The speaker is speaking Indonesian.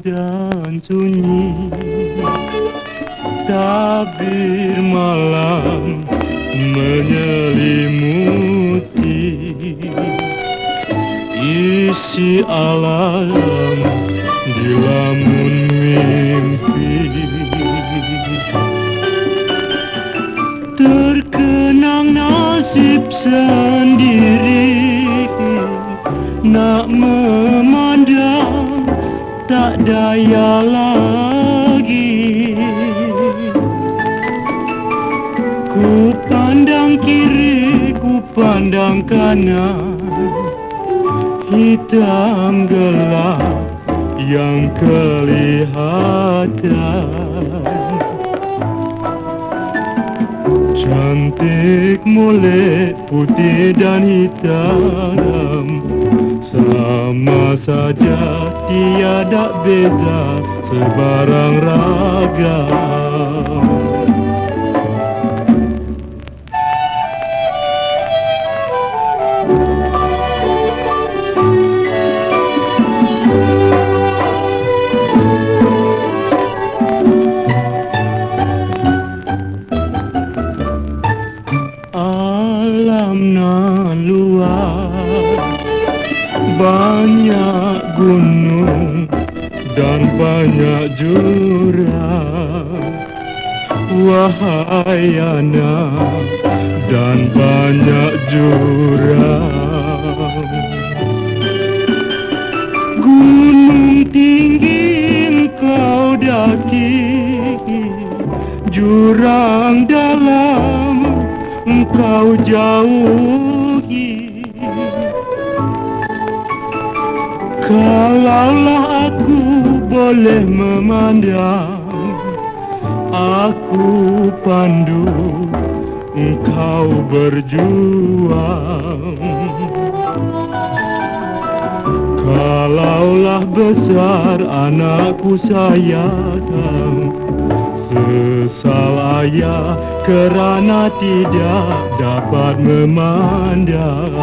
dan sunyi. Tabir malam menyelimuti. Isi alam di lamun mimpi. Terkenang nasib sendiri. Nak memandang tak daya lagi. Ku pandang kiri, ku pandang kanan. Hitam gelap yang kelihatan. Cantik molek putih dan hitam beza sebarang ragam alam nan luas Banyak gunung dan banyak jurang. Wahai anak dan banyak jurang. Gunung tinggi kau daki Jurang dalam engkau jauhi. Kalaulah aku boleh memandang Aku pandu engkau berjuang. Kalaulah besar anakku sayang Sesal ayah kerana tidak dapat memandang